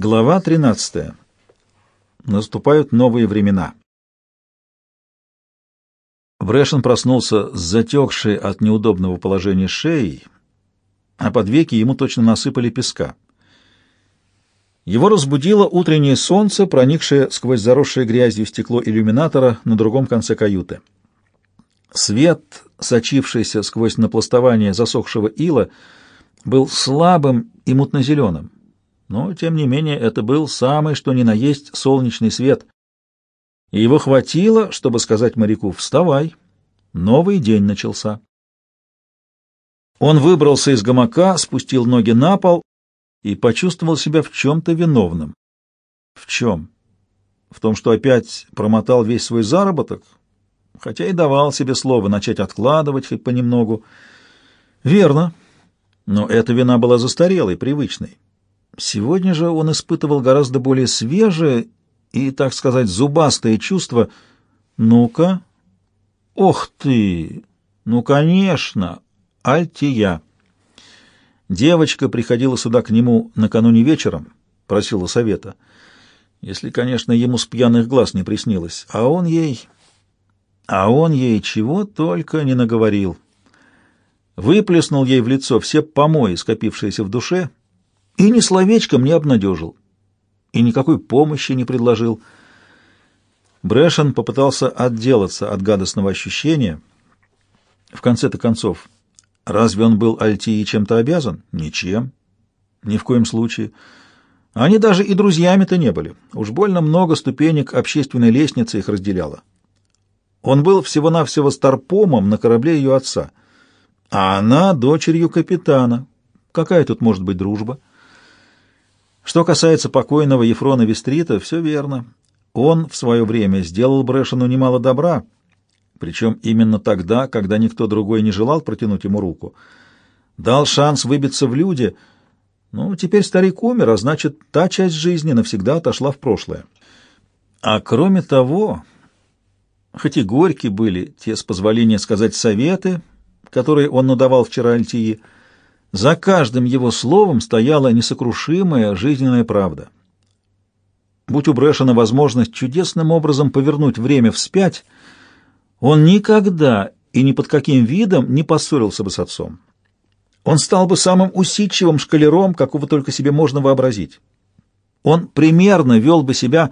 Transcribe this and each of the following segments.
Глава 13. Наступают новые времена. Брэшен проснулся с затекшей от неудобного положения шеей, а под веки ему точно насыпали песка. Его разбудило утреннее солнце, проникшее сквозь заросшее грязью стекло иллюминатора на другом конце каюты. Свет, сочившийся сквозь напластование засохшего ила, был слабым и мутно-зеленым но, тем не менее, это был самый что ни на есть солнечный свет. И его хватило, чтобы сказать моряку «Вставай!» Новый день начался. Он выбрался из гамака, спустил ноги на пол и почувствовал себя в чем-то виновным. В чем? В том, что опять промотал весь свой заработок, хотя и давал себе слово начать откладывать хоть понемногу. Верно, но эта вина была застарелой, привычной. Сегодня же он испытывал гораздо более свежее и, так сказать, зубастое чувство. «Ну-ка! Ох ты! Ну, конечно! Альтия!» Девочка приходила сюда к нему накануне вечером, просила совета. Если, конечно, ему с пьяных глаз не приснилось. А он ей... А он ей чего только не наговорил. Выплеснул ей в лицо все помои, скопившиеся в душе, и ни словечком не обнадежил, и никакой помощи не предложил. Брэшен попытался отделаться от гадостного ощущения. В конце-то концов, разве он был Альтии чем-то обязан? Ничем. Ни в коем случае. Они даже и друзьями-то не были. Уж больно много ступенек общественной лестницы их разделяло. Он был всего-навсего старпомом на корабле ее отца, а она дочерью капитана. Какая тут может быть дружба? Что касается покойного Ефрона Вестрита, все верно. Он в свое время сделал Брэшену немало добра, причем именно тогда, когда никто другой не желал протянуть ему руку. Дал шанс выбиться в люди. Ну, теперь старик умер, а значит, та часть жизни навсегда отошла в прошлое. А кроме того, хоть и горькие были те, с позволения сказать, советы, которые он надавал вчера Альтии, — за каждым его словом стояла несокрушимая жизненная правда. Будь у Брэшена возможность чудесным образом повернуть время вспять, он никогда и ни под каким видом не поссорился бы с отцом. Он стал бы самым усидчивым шкалером, какого только себе можно вообразить. Он примерно вел бы себя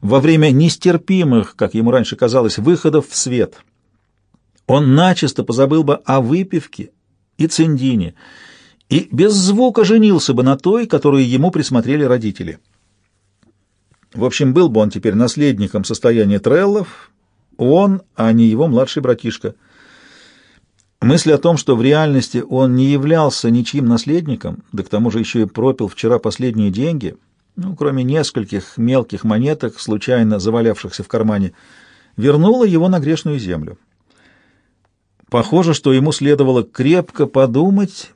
во время нестерпимых, как ему раньше казалось, выходов в свет. Он начисто позабыл бы о выпивке и циндине, и без звука женился бы на той, которую ему присмотрели родители. В общем, был бы он теперь наследником состояния Треллов, он, а не его младший братишка. Мысль о том, что в реальности он не являлся ничьим наследником, да к тому же еще и пропил вчера последние деньги, ну, кроме нескольких мелких монеток, случайно завалявшихся в кармане, вернула его на грешную землю. Похоже, что ему следовало крепко подумать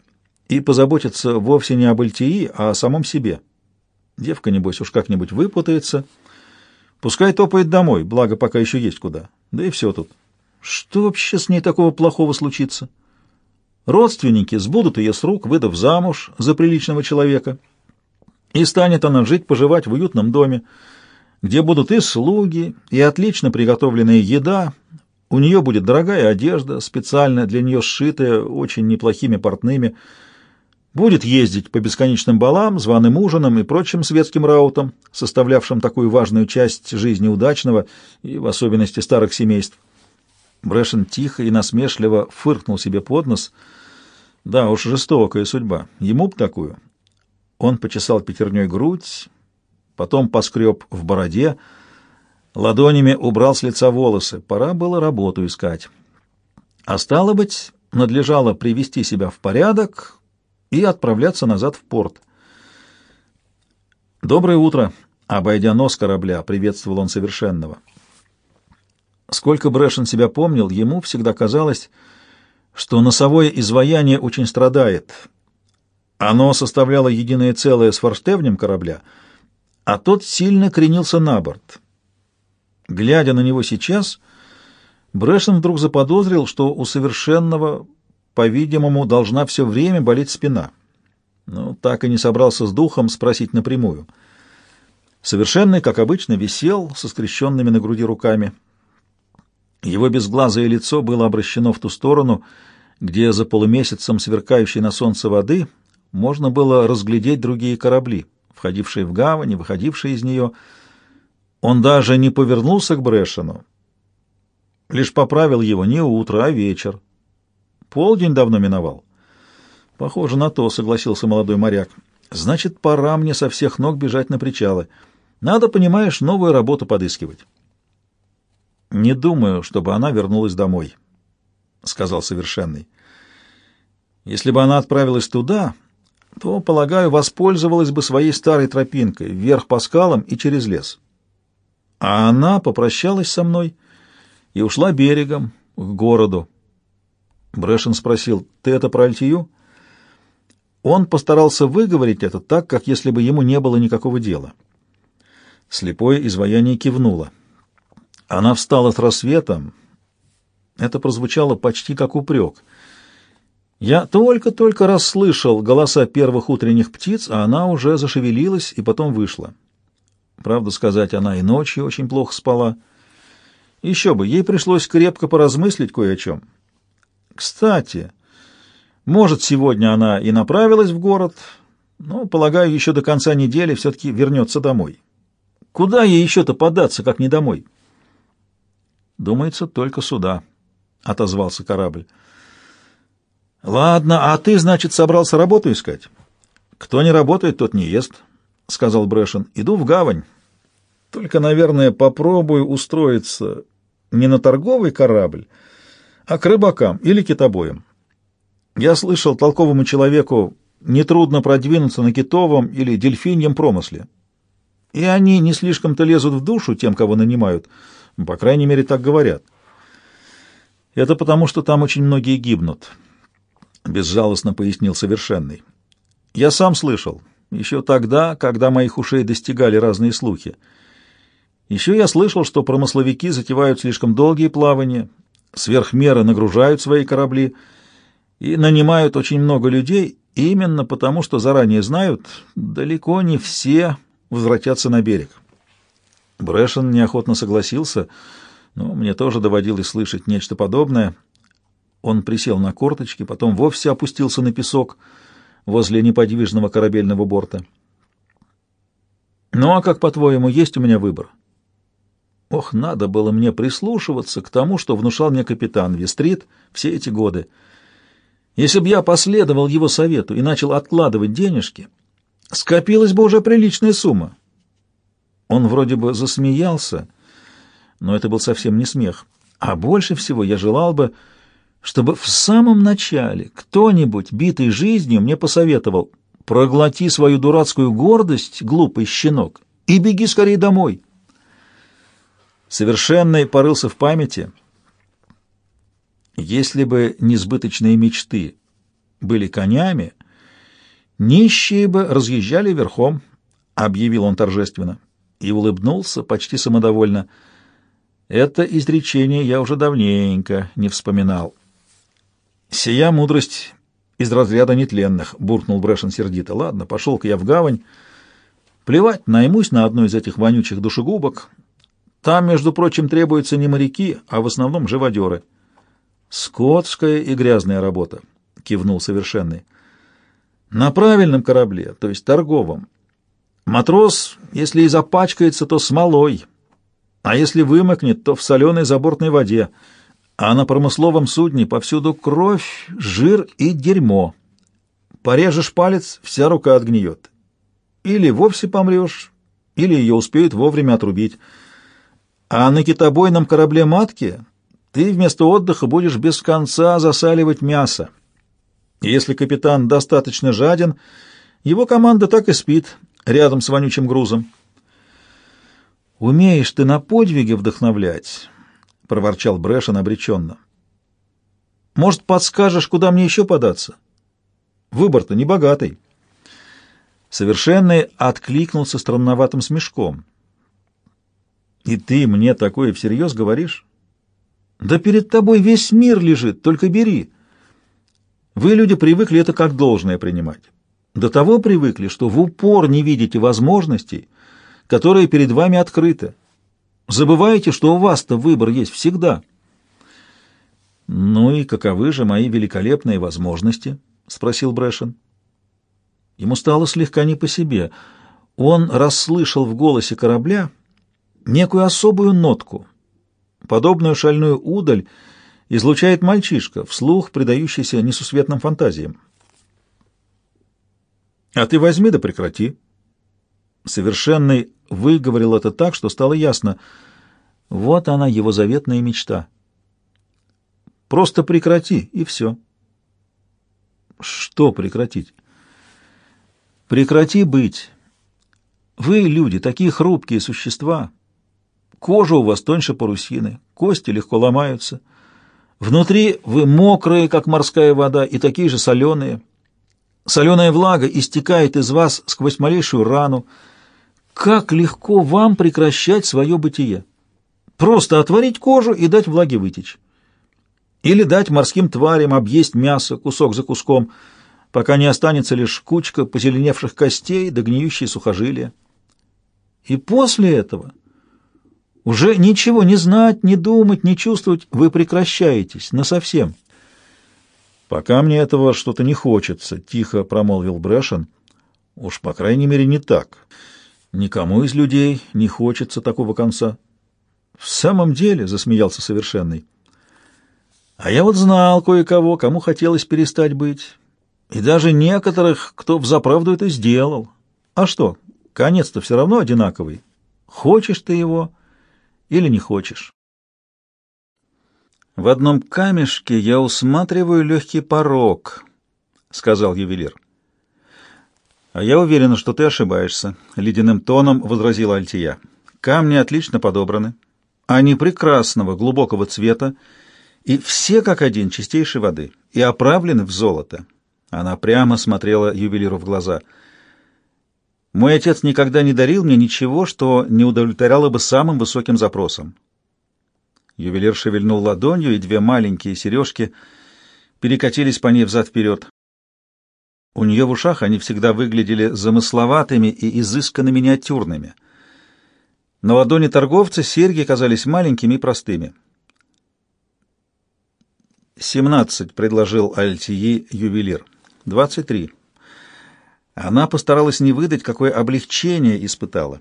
и позаботиться вовсе не об Альтии, а о самом себе. Девка, небось, уж как-нибудь выпутается. Пускай топает домой, благо пока еще есть куда. Да и все тут. Что вообще с ней такого плохого случится? Родственники сбудут ее с рук, выдав замуж за приличного человека. И станет она жить-поживать в уютном доме, где будут и слуги, и отлично приготовленная еда. У нее будет дорогая одежда, специально для нее сшитая очень неплохими портными, будет ездить по бесконечным балам, званым ужинам и прочим светским раутам, составлявшим такую важную часть жизни удачного и в особенности старых семейств. Брэшен тихо и насмешливо фыркнул себе под нос. Да уж, жестокая судьба. Ему б такую. Он почесал пятерней грудь, потом поскреб в бороде, ладонями убрал с лица волосы. Пора было работу искать. А стало быть, надлежало привести себя в порядок, и отправляться назад в порт. «Доброе утро!» — обойдя нос корабля, приветствовал он совершенного. Сколько Брэшен себя помнил, ему всегда казалось, что носовое изваяние очень страдает. Оно составляло единое целое с форштевнем корабля, а тот сильно кренился на борт. Глядя на него сейчас, Брэшен вдруг заподозрил, что у совершенного по-видимому, должна все время болеть спина. Но так и не собрался с духом спросить напрямую. Совершенный, как обычно, висел со скрещенными на груди руками. Его безглазое лицо было обращено в ту сторону, где за полумесяцем сверкающей на солнце воды можно было разглядеть другие корабли, входившие в гавань и выходившие из нее. Он даже не повернулся к Брэшену, лишь поправил его не утро, а вечер. Полдень давно миновал. Похоже на то, согласился молодой моряк. Значит, пора мне со всех ног бежать на причалы. Надо, понимаешь, новую работу подыскивать. Не думаю, чтобы она вернулась домой, сказал совершенный. Если бы она отправилась туда, то, полагаю, воспользовалась бы своей старой тропинкой вверх по скалам и через лес. А она попрощалась со мной и ушла берегом к городу. Брэшен спросил, «Ты это про Альтию?» Он постарался выговорить это так, как если бы ему не было никакого дела. Слепое изваяние кивнуло. Она встала с рассветом. Это прозвучало почти как упрек. Я только-только расслышал голоса первых утренних птиц, а она уже зашевелилась и потом вышла. Правду сказать, она и ночью очень плохо спала. Еще бы, ей пришлось крепко поразмыслить кое о чем. Кстати, может, сегодня она и направилась в город, но, полагаю, еще до конца недели все-таки вернется домой. Куда ей еще-то податься, как не домой? Думается, только сюда, — отозвался корабль. Ладно, а ты, значит, собрался работу искать? Кто не работает, тот не ест, — сказал Брэшен. Иду в гавань. Только, наверное, попробую устроиться не на торговый корабль, а к рыбакам или китобоям. Я слышал, толковому человеку нетрудно продвинуться на китовом или дельфиньем промысле и они не слишком-то лезут в душу тем, кого нанимают. По крайней мере, так говорят. Это потому, что там очень многие гибнут, — безжалостно пояснил Совершенный. Я сам слышал, еще тогда, когда моих ушей достигали разные слухи. Еще я слышал, что промысловики затевают слишком долгие плавания, сверх меры нагружают свои корабли и нанимают очень много людей именно потому, что заранее знают, далеко не все возвратятся на берег. Брэшен неохотно согласился, но мне тоже доводилось слышать нечто подобное. Он присел на корточки, потом вовсе опустился на песок возле неподвижного корабельного борта. «Ну а как, по-твоему, есть у меня выбор?» Ох, надо было мне прислушиваться к тому, что внушал мне капитан Вестрит все эти годы. Если бы я последовал его совету и начал откладывать денежки, скопилась бы уже приличная сумма. Он вроде бы засмеялся, но это был совсем не смех. А больше всего я желал бы, чтобы в самом начале кто-нибудь, битый жизнью, мне посоветовал «Проглоти свою дурацкую гордость, глупый щенок, и беги скорее домой». Совершенный порылся в памяти. Если бы несбыточные мечты были конями, Нищие бы разъезжали верхом, — объявил он торжественно, и улыбнулся почти самодовольно. Это изречение я уже давненько не вспоминал. «Сия мудрость из разряда нетленных», — буркнул Брэшен сердито. «Ладно, пошел-ка я в гавань. Плевать, наймусь на одну из этих вонючих душегубок. Там, между прочим, требуются не моряки, а в основном живодеры». «Скотская и грязная работа», — кивнул совершенный. На правильном корабле, то есть торговом, матрос, если и запачкается, то смолой, а если вымокнет, то в соленой забортной воде, а на промысловом судне повсюду кровь, жир и дерьмо. Порежешь палец, вся рука отгниет. Или вовсе помрешь, или ее успеют вовремя отрубить. А на китобойном корабле матки ты вместо отдыха будешь без конца засаливать мясо. Если капитан достаточно жаден, его команда так и спит рядом с вонючим грузом. «Умеешь ты на подвиге вдохновлять», — проворчал Брэшен обреченно. «Может, подскажешь, куда мне еще податься? Выбор-то небогатый». Совершенный откликнулся странноватым смешком. «И ты мне такое всерьез говоришь?» «Да перед тобой весь мир лежит, только бери». Вы, люди, привыкли это как должное принимать. До того привыкли, что в упор не видите возможностей, которые перед вами открыты. Забываете, что у вас-то выбор есть всегда. «Ну и каковы же мои великолепные возможности?» — спросил Брэшен. Ему стало слегка не по себе. Он расслышал в голосе корабля некую особую нотку. Подобную шальную удаль излучает мальчишка, вслух предающийся несусветным фантазиям. «А ты возьми да прекрати». Совершенный выговорил это так, что стало ясно. Вот она, его заветная мечта. «Просто прекрати, и все». «Что прекратить?» «Прекрати быть. Вы, люди, такие хрупкие существа. Кожа у вас тоньше парусины, кости легко ломаются. Внутри вы мокрые, как морская вода, и такие же соленые». Соленая влага истекает из вас сквозь малейшую рану. Как легко вам прекращать свое бытие? Просто отварить кожу и дать влаге вытечь. Или дать морским тварям объесть мясо кусок за куском, пока не останется лишь кучка позеленевших костей да гниющие сухожилия. И после этого уже ничего не знать, не думать, не чувствовать вы прекращаетесь насовсем. «Пока мне этого что-то не хочется», — тихо промолвил Брэшен. «Уж, по крайней мере, не так. Никому из людей не хочется такого конца». «В самом деле», — засмеялся Совершенный, — «а я вот знал кое-кого, кому хотелось перестать быть, и даже некоторых, кто взаправду это сделал. А что, конец-то все равно одинаковый. Хочешь ты его или не хочешь». «В одном камешке я усматриваю легкий порог», — сказал ювелир. «А я уверена, что ты ошибаешься», — ледяным тоном возразила Альтия. «Камни отлично подобраны. Они прекрасного, глубокого цвета, и все как один чистейшей воды, и оправлены в золото». Она прямо смотрела ювелиру в глаза. «Мой отец никогда не дарил мне ничего, что не удовлетворяло бы самым высоким запросам. Ювелир шевельнул ладонью, и две маленькие сережки перекатились по ней взад-вперед. У нее в ушах они всегда выглядели замысловатыми и изысканно миниатюрными. На ладони торговца серьги казались маленькими и простыми. «Семнадцать», — предложил Альтии ювелир. «Двадцать три». Она постаралась не выдать, какое облегчение испытала.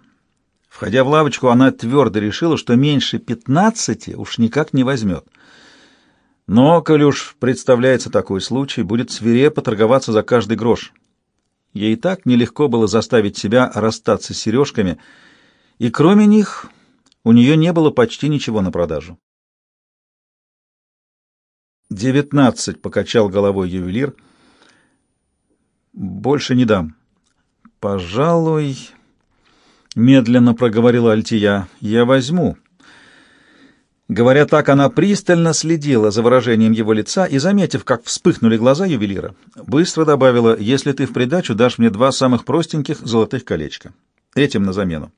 Входя в лавочку, она твердо решила, что меньше пятнадцати уж никак не возьмет. Но, коли уж представляется такой случай, будет свирепо торговаться за каждый грош. Ей так нелегко было заставить себя расстаться с сережками, и кроме них у нее не было почти ничего на продажу. «Девятнадцать», — покачал головой ювелир. «Больше не дам». «Пожалуй...» медленно проговорила Альтия. Я возьму. Говоря так, она пристально следила за выражением его лица и, заметив, как вспыхнули глаза ювелира, быстро добавила, «Если ты в придачу дашь мне два самых простеньких золотых колечка. Этим на замену».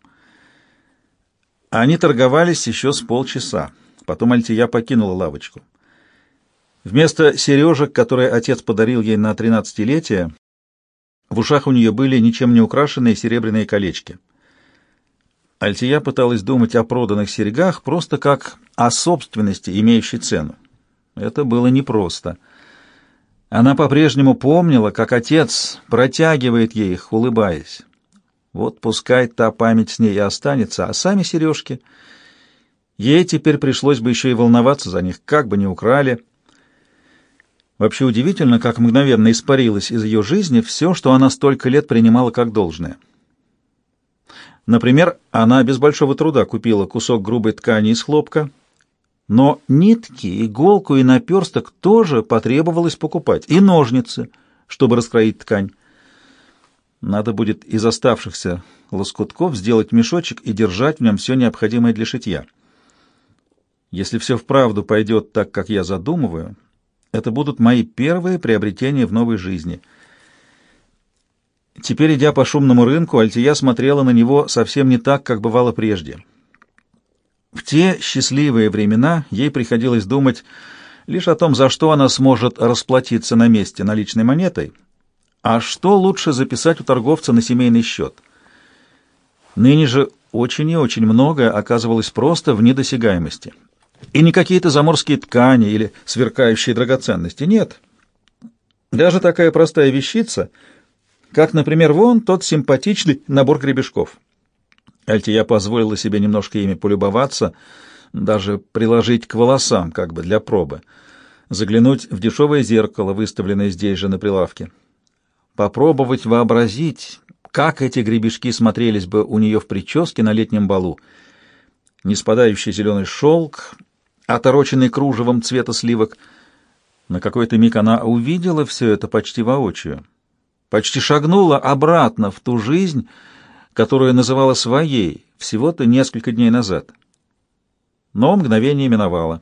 Они торговались еще с полчаса. Потом Альтия покинула лавочку. Вместо сережек, которые отец подарил ей на тринадцатилетие, в ушах у нее были ничем не украшенные серебряные колечки. Альтия пыталась думать о проданных серьгах просто как о собственности, имеющей цену. Это было непросто. Она по-прежнему помнила, как отец протягивает ей их, улыбаясь. Вот пускай та память с ней и останется, а сами сережки... Ей теперь пришлось бы еще и волноваться за них, как бы не украли. Вообще удивительно, как мгновенно испарилось из ее жизни все, что она столько лет принимала как должное. Например, она без большого труда купила кусок грубой ткани из хлопка, но нитки, иголку и наперсток тоже потребовалось покупать, и ножницы, чтобы раскроить ткань. Надо будет из оставшихся лоскутков сделать мешочек и держать в нем все необходимое для шитья. Если все вправду пойдет так, как я задумываю, это будут мои первые приобретения в новой жизни — Теперь, идя по шумному рынку, Альтия смотрела на него совсем не так, как бывало прежде. В те счастливые времена ей приходилось думать лишь о том, за что она сможет расплатиться на месте наличной монетой, а что лучше записать у торговца на семейный счет. Ныне же очень и очень многое оказывалось просто в недосягаемости. И не какие-то заморские ткани или сверкающие драгоценности, нет. Даже такая простая вещица, как, например, вон тот симпатичный набор гребешков. Альтия позволила себе немножко ими полюбоваться, даже приложить к волосам, как бы для пробы, заглянуть в дешевое зеркало, выставленное здесь же на прилавке. Попробовать вообразить, как эти гребешки смотрелись бы у нее в прическе на летнем балу. Неспадающий зеленый шелк, отороченный кружевом цвета сливок. На какой-то миг она увидела все это почти воочию. Почти шагнула обратно в ту жизнь, которую называла своей всего-то несколько дней назад. Но мгновение миновало.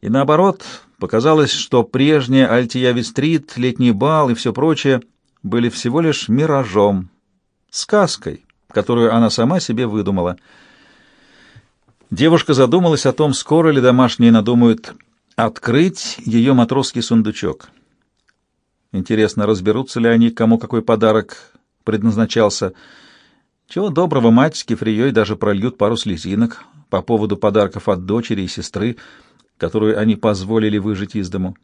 И наоборот, показалось, что прежняя Альтияви-стрит, летний бал и все прочее были всего лишь миражом, сказкой, которую она сама себе выдумала — Девушка задумалась о том, скоро ли домашние надумают открыть ее матросский сундучок. Интересно, разберутся ли они, кому какой подарок предназначался. Чего доброго, мать с Кефрией даже прольют пару слезинок по поводу подарков от дочери и сестры, которую они позволили выжить из дому.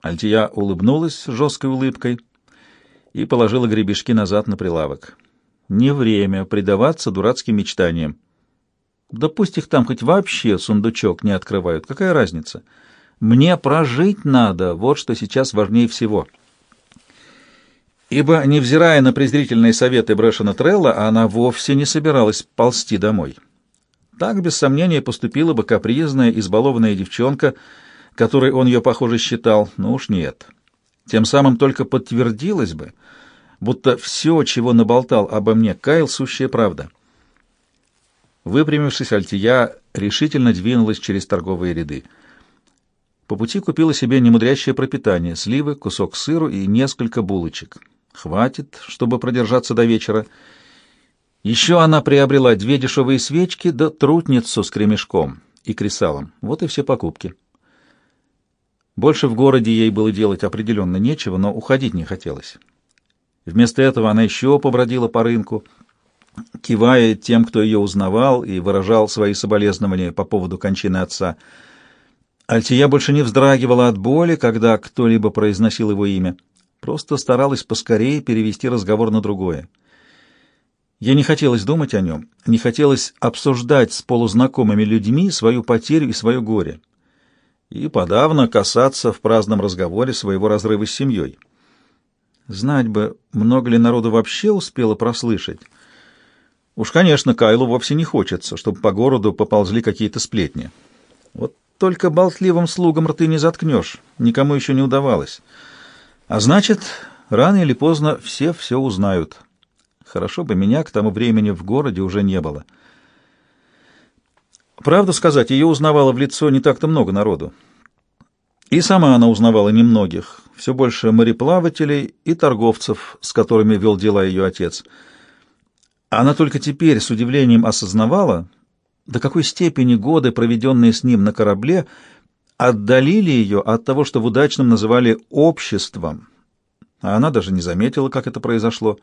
Альтия улыбнулась жесткой улыбкой и положила гребешки назад на прилавок. Не время предаваться дурацким мечтаниям. Да пусть их там хоть вообще сундучок не открывают. Какая разница? Мне прожить надо, вот что сейчас важнее всего. Ибо, невзирая на презрительные советы Брэшена Трелла, она вовсе не собиралась ползти домой. Так, без сомнения, поступила бы капризная, избалованная девчонка, которой он ее, похоже, считал. Ну уж нет. Тем самым только подтвердилось бы, будто все, чего наболтал обо мне Кайл, сущая правда. Выпрямившись, Альтия решительно двинулась через торговые ряды. По пути купила себе немудрящее пропитание — сливы, кусок сыру и несколько булочек. Хватит, чтобы продержаться до вечера. Еще она приобрела две дешевые свечки да трутницу с кремешком и кресалом. Вот и все покупки. Больше в городе ей было делать определенно нечего, но уходить не хотелось. Вместо этого она еще побродила по рынку — кивая тем, кто ее узнавал и выражал свои соболезнования по поводу кончины отца. Альтия больше не вздрагивала от боли, когда кто-либо произносил его имя, просто старалась поскорее перевести разговор на другое. Ей не хотелось думать о нем, не хотелось обсуждать с полузнакомыми людьми свою потерю и свое горе, и подавно касаться в праздном разговоре своего разрыва с семьей. Знать бы, много ли народу вообще успело прослышать, Уж, конечно, Кайлу вовсе не хочется, чтобы по городу поползли какие-то сплетни. Вот только болтливым слугам рты не заткнешь, никому еще не удавалось. А значит, рано или поздно все все узнают. Хорошо бы меня к тому времени в городе уже не было. Правду сказать, ее узнавало в лицо не так-то много народу. И сама она узнавала немногих, все больше мореплавателей и торговцев, с которыми вел дела ее отец — она только теперь с удивлением осознавала, до какой степени годы, проведенные с ним на корабле, отдалили ее от того, что в удачном называли «обществом», а она даже не заметила, как это произошло.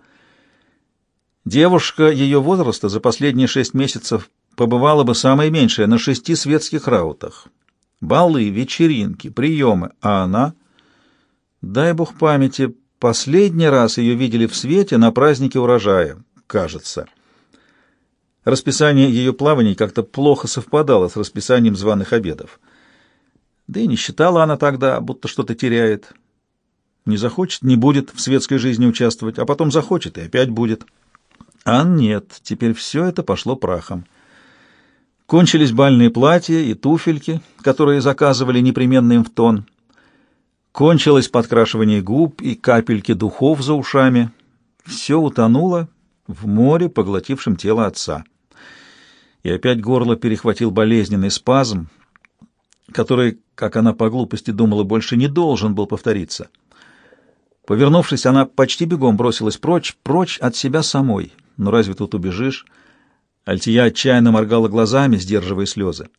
Девушка ее возраста за последние шесть месяцев побывала бы самое меньшее на шести светских раутах. Балы, вечеринки, приемы, а она... Дай бог памяти, последний раз ее видели в свете на празднике урожая, кажется. Расписание ее плаваний как-то плохо совпадало с расписанием званых обедов. Да и не считала она тогда, будто что-то теряет. Не захочет, не будет в светской жизни участвовать, а потом захочет и опять будет. А нет, теперь все это пошло прахом. Кончились бальные платья и туфельки, которые заказывали непременно им в тон. Кончилось подкрашивание губ и капельки духов за ушами. Все утонуло в море, поглотившем тело отца. И опять горло перехватил болезненный спазм, который, как она по глупости думала, больше не должен был повториться. Повернувшись, она почти бегом бросилась прочь, прочь от себя самой. Но разве тут убежишь? Альтия отчаянно моргала глазами, сдерживая слезы.